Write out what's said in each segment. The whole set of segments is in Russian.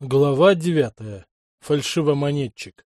Глава девятая. Фальшивомонетчик.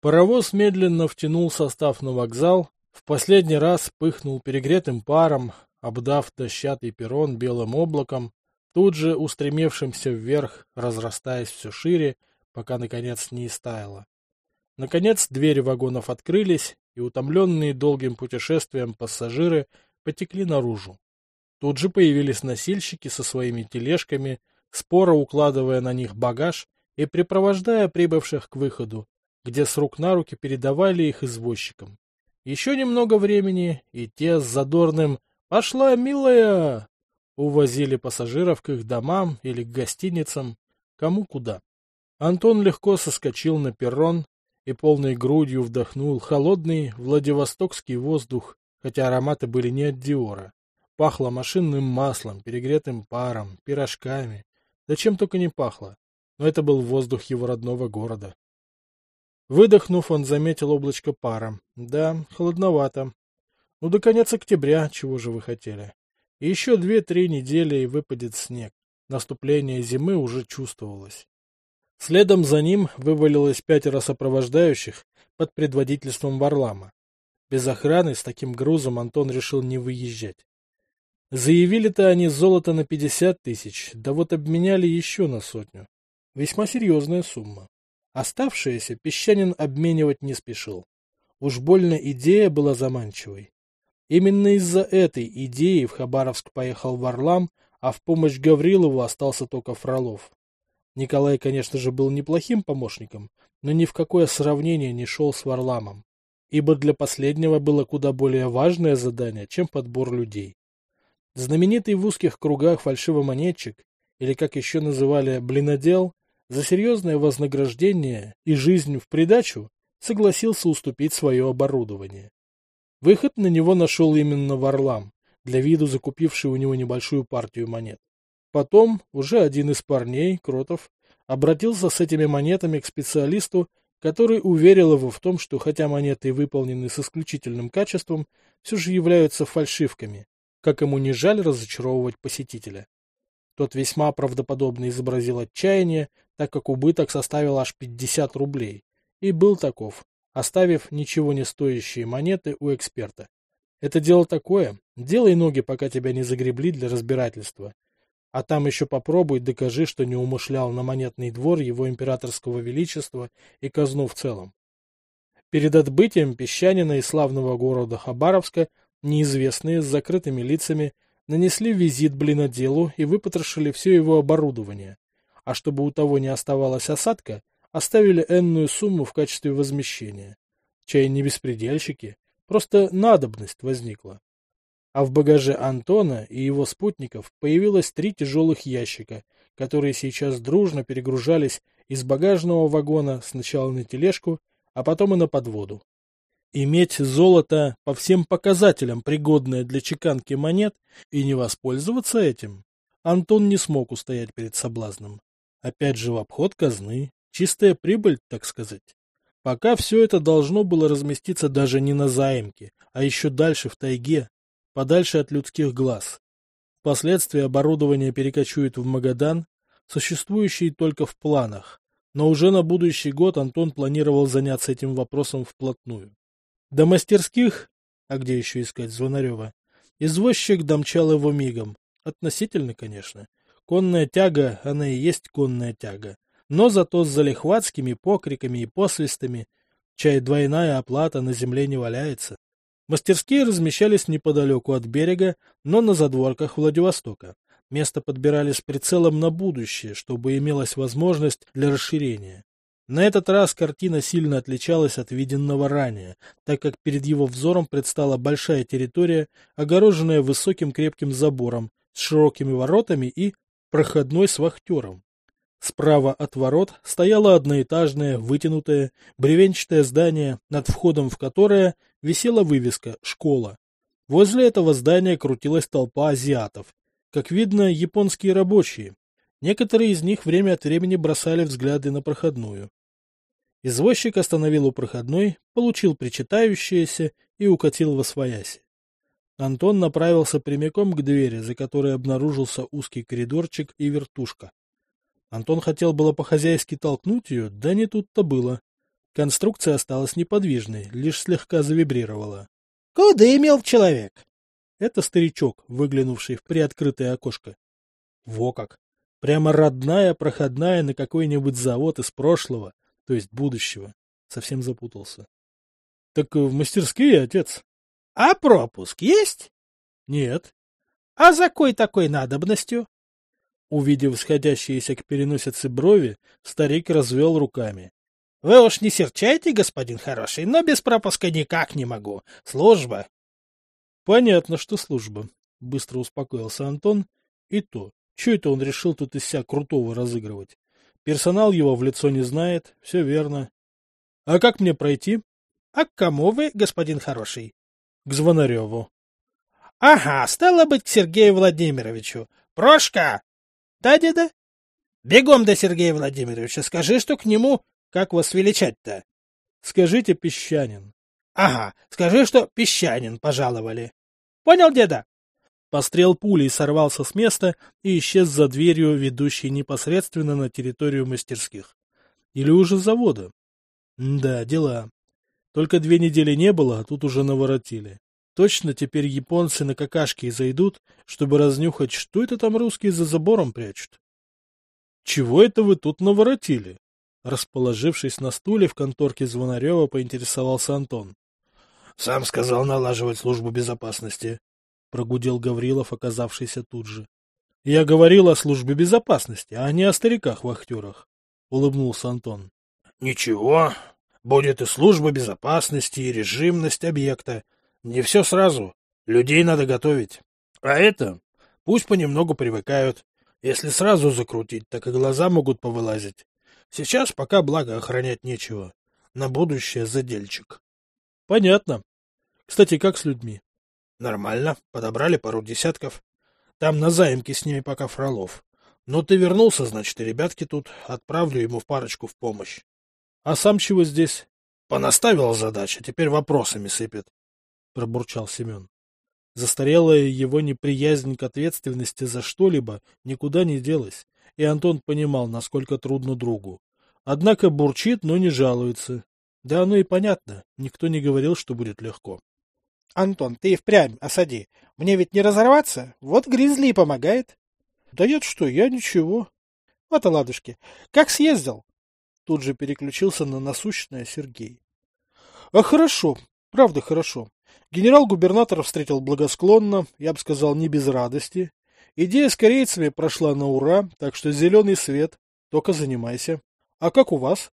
Паровоз медленно втянул состав на вокзал, в последний раз пыхнул перегретым паром, обдав дощатый перрон белым облаком, тут же устремившимся вверх, разрастаясь все шире, пока, наконец, не истаяло. Наконец, двери вагонов открылись, и утомленные долгим путешествием пассажиры потекли наружу. Тут же появились носильщики со своими тележками, споро укладывая на них багаж и припровождая прибывших к выходу, где с рук на руки передавали их извозчикам. Еще немного времени, и те с задорным «Пошла, милая!» увозили пассажиров к их домам или к гостиницам, кому куда. Антон легко соскочил на перрон и полной грудью вдохнул холодный Владивостокский воздух, хотя ароматы были не от Диора. Пахло машинным маслом, перегретым паром, пирожками, да чем только не пахло. Но это был воздух его родного города. Выдохнув, он заметил облачко пара. Да, холодновато. Ну, до конец октября, чего же вы хотели? И еще две-три недели, и выпадет снег. Наступление зимы уже чувствовалось. Следом за ним вывалилось пятеро сопровождающих под предводительством Варлама. Без охраны с таким грузом Антон решил не выезжать. Заявили-то они золото на пятьдесят тысяч, да вот обменяли еще на сотню. Весьма серьезная сумма. Оставшееся песчанин обменивать не спешил. Уж больно идея была заманчивой. Именно из-за этой идеи в Хабаровск поехал Варлам, а в помощь Гаврилову остался только Фролов. Николай, конечно же, был неплохим помощником, но ни в какое сравнение не шел с Варламом, ибо для последнего было куда более важное задание, чем подбор людей. Знаменитый в узких кругах фальшивомонетчик, или как еще называли блинодел, за серьезное вознаграждение и жизнь в придачу согласился уступить свое оборудование. Выход на него нашел именно Варлам, для виду закупивший у него небольшую партию монет. Потом уже один из парней, Кротов, обратился с этими монетами к специалисту, который уверил его в том, что хотя монеты выполнены с исключительным качеством, все же являются фальшивками, как ему не жаль разочаровывать посетителя. Тот весьма правдоподобно изобразил отчаяние, так как убыток составил аж 50 рублей, и был таков, оставив ничего не стоящие монеты у эксперта. Это дело такое, делай ноги, пока тебя не загребли для разбирательства. А там еще попробуй докажи, что не умышлял на монетный двор его императорского величества и казну в целом. Перед отбытием песчанина из славного города Хабаровска Неизвестные с закрытыми лицами нанесли визит блиноделу и выпотрошили все его оборудование, а чтобы у того не оставалось осадка, оставили энную сумму в качестве возмещения. Чай не беспредельщики, просто надобность возникла. А в багаже Антона и его спутников появилось три тяжелых ящика, которые сейчас дружно перегружались из багажного вагона сначала на тележку, а потом и на подводу. Иметь золото по всем показателям, пригодное для чеканки монет, и не воспользоваться этим, Антон не смог устоять перед соблазном. Опять же в обход казны, чистая прибыль, так сказать. Пока все это должно было разместиться даже не на заимке, а еще дальше в тайге, подальше от людских глаз. Впоследствии оборудование перекочует в Магадан, существующий только в планах, но уже на будущий год Антон планировал заняться этим вопросом вплотную. До мастерских, а где еще искать Звонарева, извозчик домчал его мигом. Относительно, конечно. Конная тяга, она и есть конная тяга. Но зато с залихватскими покриками и посвистами чай двойная оплата на земле не валяется. Мастерские размещались неподалеку от берега, но на задворках Владивостока. Место подбирали с прицелом на будущее, чтобы имелась возможность для расширения. На этот раз картина сильно отличалась от виденного ранее, так как перед его взором предстала большая территория, огороженная высоким крепким забором, с широкими воротами и проходной с вахтером. Справа от ворот стояло одноэтажное, вытянутое, бревенчатое здание, над входом в которое висела вывеска «Школа». Возле этого здания крутилась толпа азиатов. Как видно, японские рабочие. Некоторые из них время от времени бросали взгляды на проходную. Извозчик остановил у проходной, получил причитающееся и укатил во свояси. Антон направился прямиком к двери, за которой обнаружился узкий коридорчик и вертушка. Антон хотел было по-хозяйски толкнуть ее, да не тут-то было. Конструкция осталась неподвижной, лишь слегка завибрировала. — Куда имел человек? Это старичок, выглянувший в приоткрытое окошко. Во как! Прямо родная проходная на какой-нибудь завод из прошлого, то есть будущего. Совсем запутался. — Так в мастерские, отец. — А пропуск есть? — Нет. — А за кой такой надобностью? Увидев сходящиеся к переносице брови, старик развел руками. — Вы уж не серчайте, господин хороший, но без пропуска никак не могу. Служба. — Понятно, что служба, — быстро успокоился Антон. И то, что это он решил тут из себя крутого разыгрывать? Персонал его в лицо не знает, все верно. — А как мне пройти? — А к кому вы, господин хороший? — К Звонареву. — Ага, стало быть, к Сергею Владимировичу. Прошка, да, деда? Бегом до Сергея Владимировича, скажи, что к нему... Как вас величать-то? Скажите, Песчанин. Ага, скажи, что Песчанин пожаловали. Понял, деда? Пострел пулей сорвался с места и исчез за дверью, ведущей непосредственно на территорию мастерских. Или уже завода. да, дела. Только две недели не было, а тут уже наворотили. Точно теперь японцы на какашки зайдут, чтобы разнюхать, что это там русские за забором прячут. — Чего это вы тут наворотили? Расположившись на стуле в конторке Звонарева, поинтересовался Антон. — Сам сказал налаживать службу безопасности, — прогудел Гаврилов, оказавшийся тут же. — Я говорил о службе безопасности, а не о стариках-вахтерах, — улыбнулся Антон. — Ничего, будет и служба безопасности, и режимность объекта, не все сразу. Людей надо готовить. А это пусть понемногу привыкают. Если сразу закрутить, так и глаза могут повылазить. Сейчас пока благо охранять нечего. На будущее задельчик. Понятно. Кстати, как с людьми? Нормально. Подобрали пару десятков. Там на заимке с ними пока Фролов. Но ты вернулся, значит, и ребятки тут. Отправлю ему в парочку в помощь. А сам чего здесь? Понаставил задача, теперь вопросами сыпет. — пробурчал Семен. Застарелая его неприязнь к ответственности за что-либо никуда не делась, и Антон понимал, насколько трудно другу. Однако бурчит, но не жалуется. Да оно и понятно, никто не говорил, что будет легко. — Антон, ты и впрямь осади. Мне ведь не разорваться. Вот Гризли и помогает. — Да нет что, я ничего. — Вот и ладушки. Как съездил? Тут же переключился на насущное Сергей. — А хорошо, правда хорошо. Генерал-губернатор встретил благосклонно, я бы сказал, не без радости. Идея с корейцами прошла на ура, так что зеленый свет, только занимайся. А как у вас?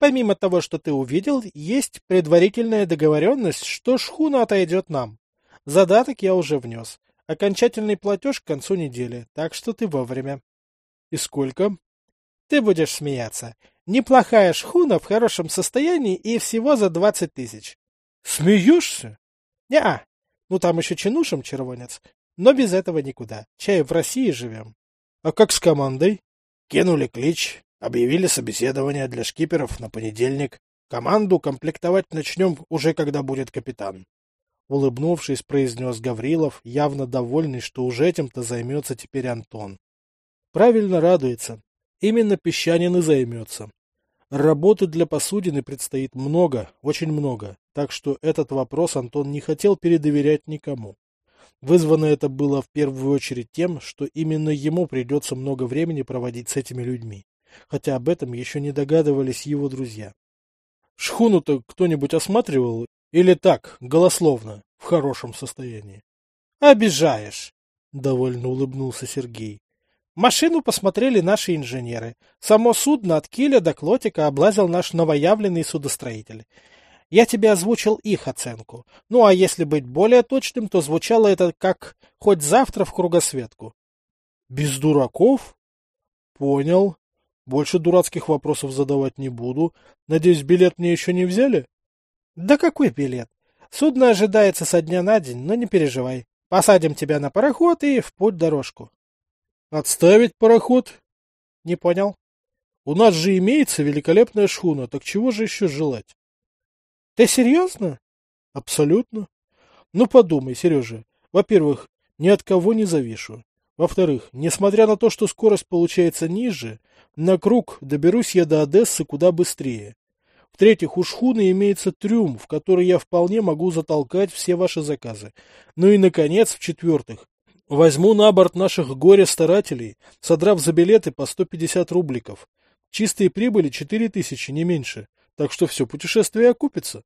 Помимо того, что ты увидел, есть предварительная договоренность, что шхуна отойдет нам. Задаток я уже внес. Окончательный платеж к концу недели, так что ты вовремя. И сколько? Ты будешь смеяться. Неплохая шхуна в хорошем состоянии и всего за двадцать тысяч. Смеешься? Не-а. Ну, там еще чинушем червонец. Но без этого никуда. Чай в России живем. А как с командой? Кинули клич, объявили собеседование для шкиперов на понедельник. Команду комплектовать начнем уже, когда будет капитан. Улыбнувшись, произнес Гаврилов, явно довольный, что уже этим-то займется теперь Антон. Правильно радуется. Именно Песчанин и займется. Работы для посудины предстоит много, очень много, так что этот вопрос Антон не хотел передоверять никому. Вызвано это было в первую очередь тем, что именно ему придется много времени проводить с этими людьми, хотя об этом еще не догадывались его друзья. Шхуну-то кто-нибудь осматривал или так, голословно, в хорошем состоянии? — Обижаешь! — довольно улыбнулся Сергей. Машину посмотрели наши инженеры. Само судно от киля до клотика облазил наш новоявленный судостроитель. Я тебе озвучил их оценку. Ну, а если быть более точным, то звучало это как «хоть завтра в кругосветку». Без дураков? Понял. Больше дурацких вопросов задавать не буду. Надеюсь, билет мне еще не взяли? Да какой билет? Судно ожидается со дня на день, но не переживай. Посадим тебя на пароход и в путь дорожку. Отставить пароход? Не понял. У нас же имеется великолепная шхуна, так чего же еще желать? Ты серьезно? Абсолютно. Ну подумай, Сережа. Во-первых, ни от кого не завишу. Во-вторых, несмотря на то, что скорость получается ниже, На круг доберусь я до Одессы куда быстрее. В-третьих, у шхуны имеется трюм, в который я вполне могу затолкать все ваши заказы. Ну и, наконец, в-четвертых, возьму на борт наших горе-старателей, содрав за билеты по 150 рубликов. Чистые прибыли 4000, не меньше. Так что все путешествие окупится.